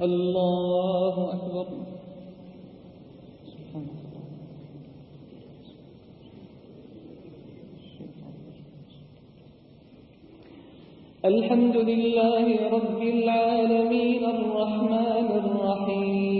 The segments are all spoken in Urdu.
اللہ اکبر الحمد لله رب العالمين الرحمن الرحيم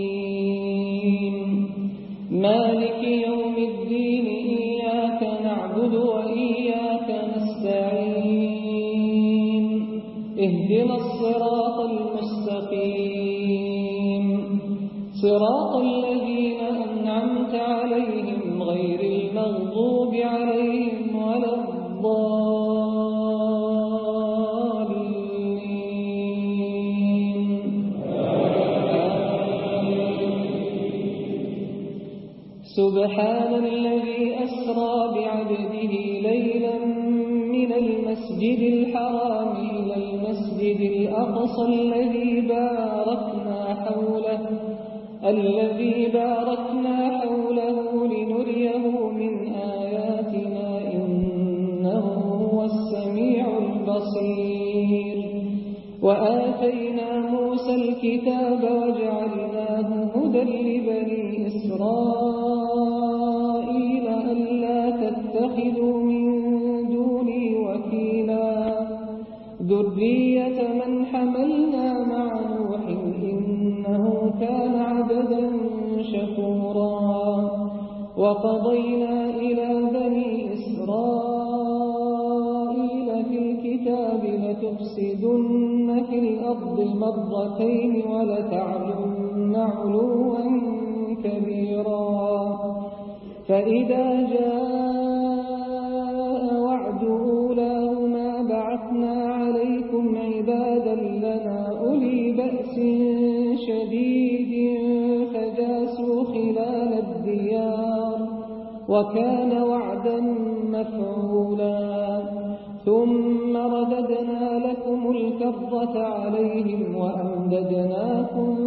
سبحان الذي أسرى بعبده ليلا من المسجد الحرام إلى المسجد الأقصى الذي باركنا حوله، الذي باركنا فإذا جاء وعد أولاهما بعثنا عليكم عبادا لنا أولي بأس شديد فجاسوا خلال الديار وكان وعدا مفعولا ثم رددنا لكم الكرة عليهم وأمددناكم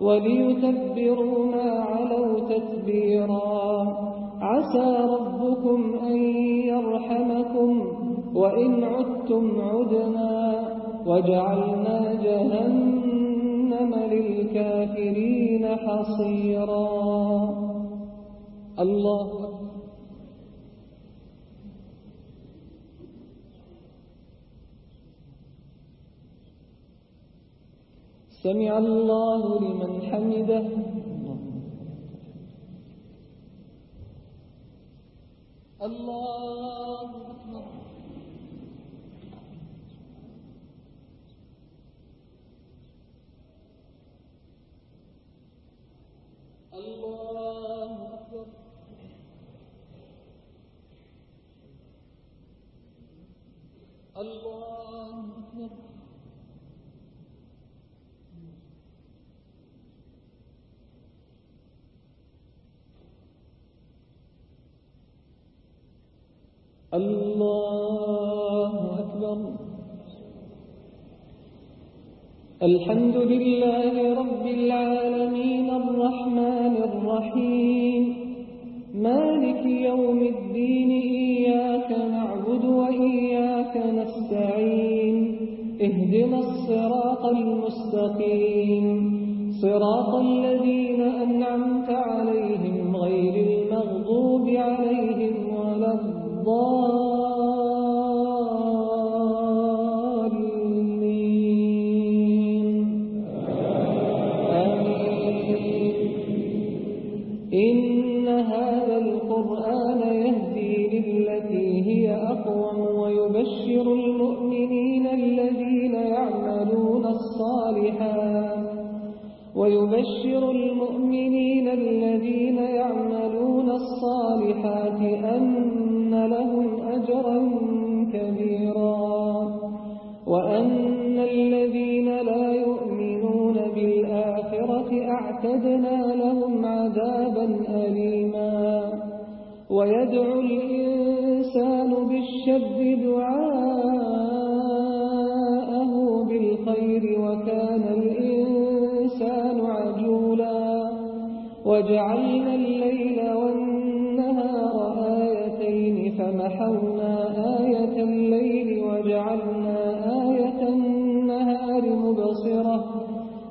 وليتبروا ما علوا تتبيرا عسى ربكم أن يرحمكم وإن عدتم عدنا. وجعلنا جهنم للكافرين حصيرا. الله أكبر سمع الله لمن حمده. الله أكبر. الله أكبر. الله أكبر. الله أكبر الحمد لله رب العالمين الرحمن الرحيم مالك يوم الدين إياك نعبد وإياك نستعين اهدنا الصراط المستقيم صراط الذين أنعمت إن هذا القرآن يهدي للتي هي أقوم ويبشر المؤمنين الذين يعملون الصالحات ويبشر المؤمنين الذين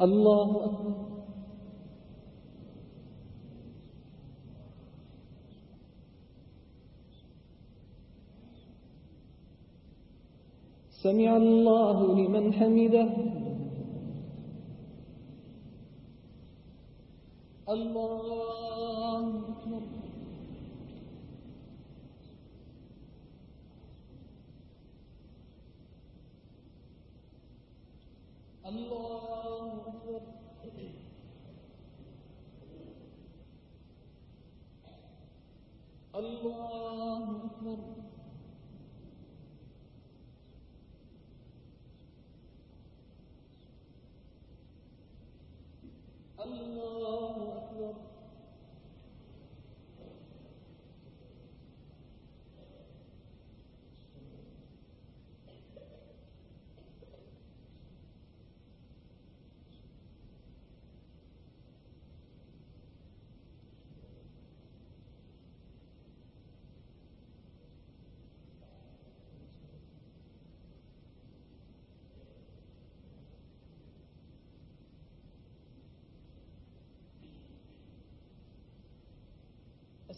الله أكبر سمع الله لمن حمده الله أكبر الله اللہ الله أكبر الله أكبر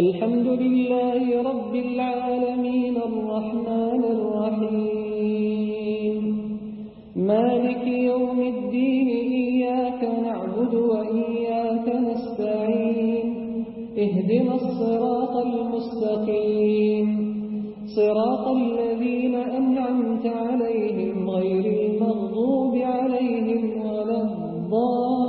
الحمد لله رب العالمين الرحمن الرحيم. مالك يوم الدين، إياك نعبد وإياك نستعين. اهدنا الصراط المستقيم. صراط الذين أنعمت عليهم غير المغضوب عليهم ولا الضالين.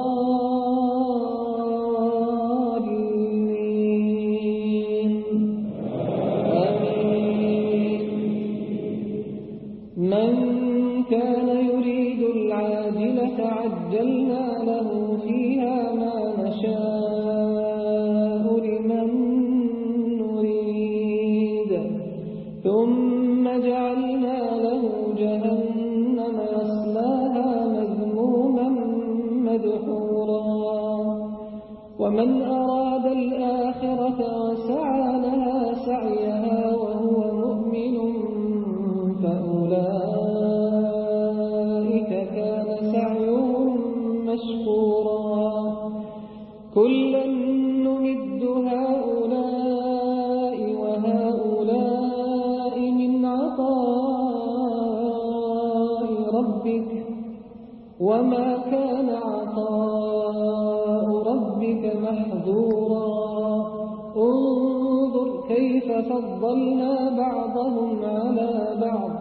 فضلنا بعضهم على بعض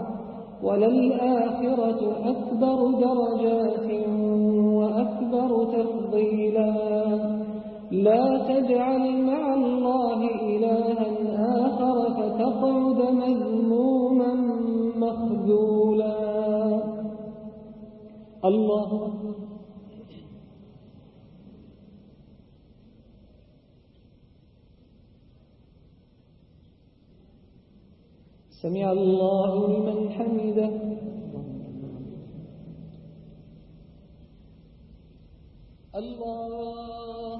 وللآخرة أكبر درجة اللہ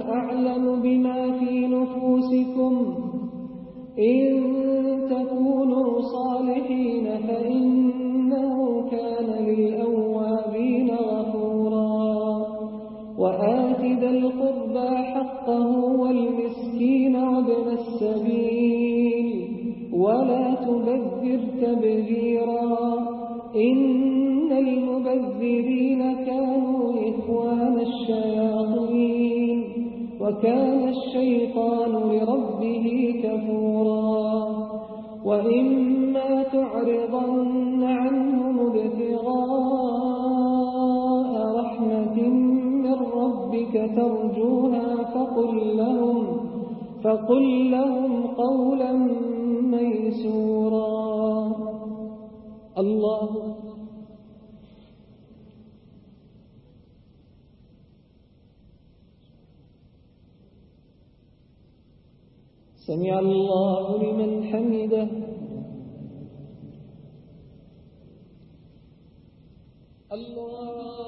أعلم اللہ سمع الله لمن حمده الله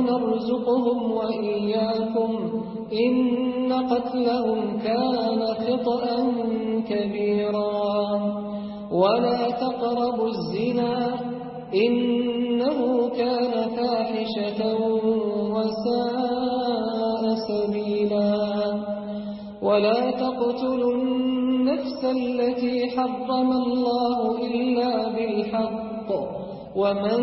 نرزقهم وإياكم إن قتلهم كان خطأ كبيرا. ولا تقربوا الزنا إنه كان فاحشة وساء سبيلا. ولا تقتلوا النفس التي حرم الله إلا بالحق. ومن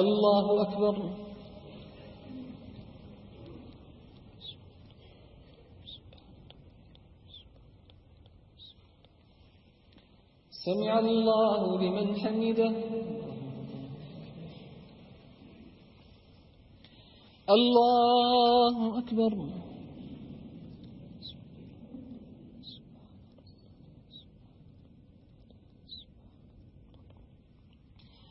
اللہ اکبر۔ سمع الله لمن حمده۔ الله أكبر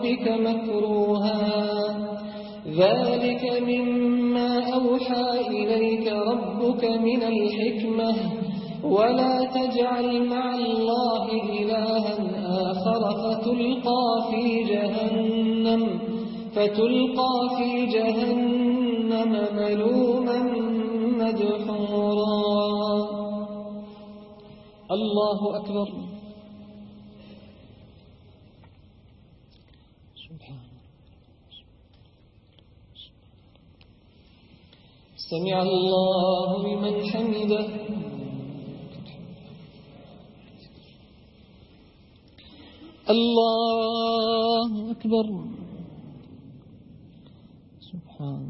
ربك مكروها. ذلك مما أوحى إليك ربك من الحكمة. ولا تجعل مع الله إلها آخر فتلقى في جهنم. فتلقى في جهنم ملوما مدحورا. الله أكبر. سمع الله لمن حمده. الله أكبر. سبحان.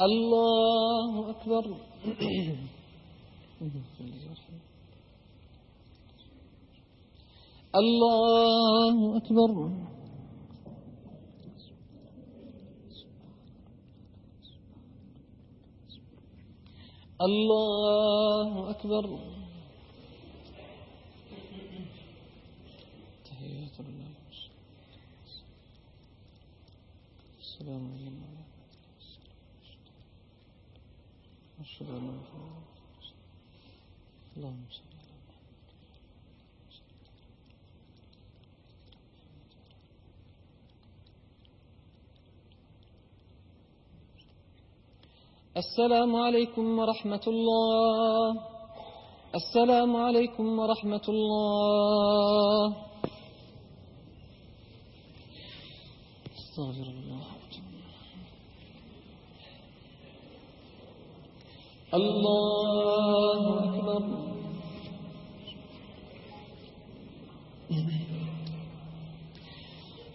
الله أكبر. الله أكبر. الله أكبر تحيات الله السلام عليكم أشهد أن لا إله إلا الله اللهم صل السلام عليكم ورحمة الله. السلام عليكم ورحمة الله. استغفر الله. الله أكبر.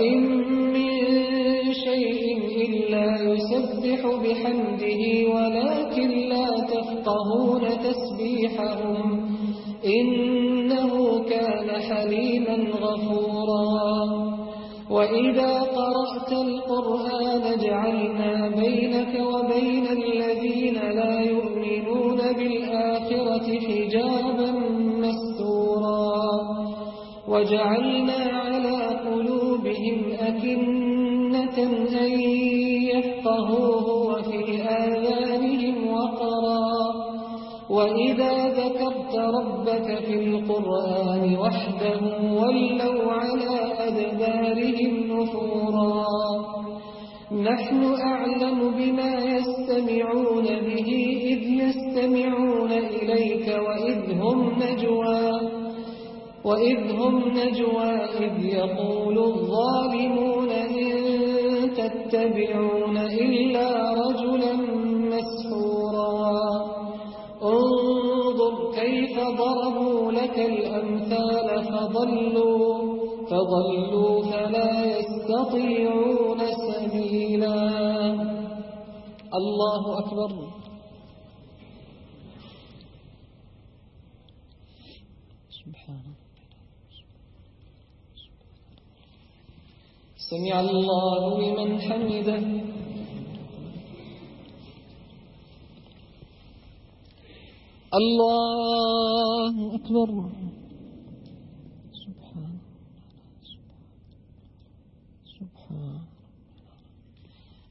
وَإِن مِّن شَيْءٍ إِلَّا يُسَبِّحُ بِحَمْدِهِ ولكن لا تَفْقَهُونَ تَسْبِيحَهُمْ إِنَّهُ كَانَ حَلِيمًا غَفُورًا. وَإِذَا نحن أعلم بما يستمعون به، إذ يستمعون إليك وإذ هم نجوى، وإذ هم نجوى، إذ يقول الظالمون إن تتبعون إلا رجلا مسحورا. انظر كيف ضربوا لك الأمثال فضلوا فضلوا فلا يستطيعون الله أكبر سبحانه سمع الله لمن حمده۔ الله أكبر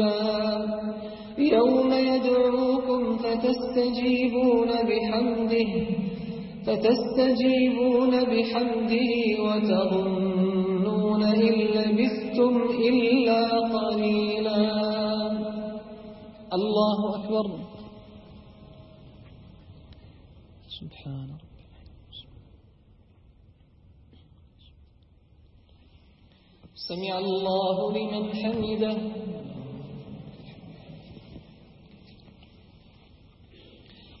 قريبا يوم يدعوكم فتستجيبون بحمده فتستجيبون بحمده وتظنون إن لبثتم إلا قليلا. الله أكبر. سبحان ربي. سمع الله لمن حمده.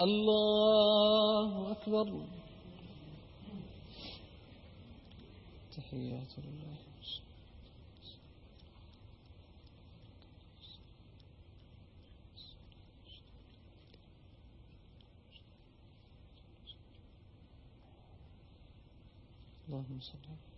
الله أكبر تحيات الله اللهم صل على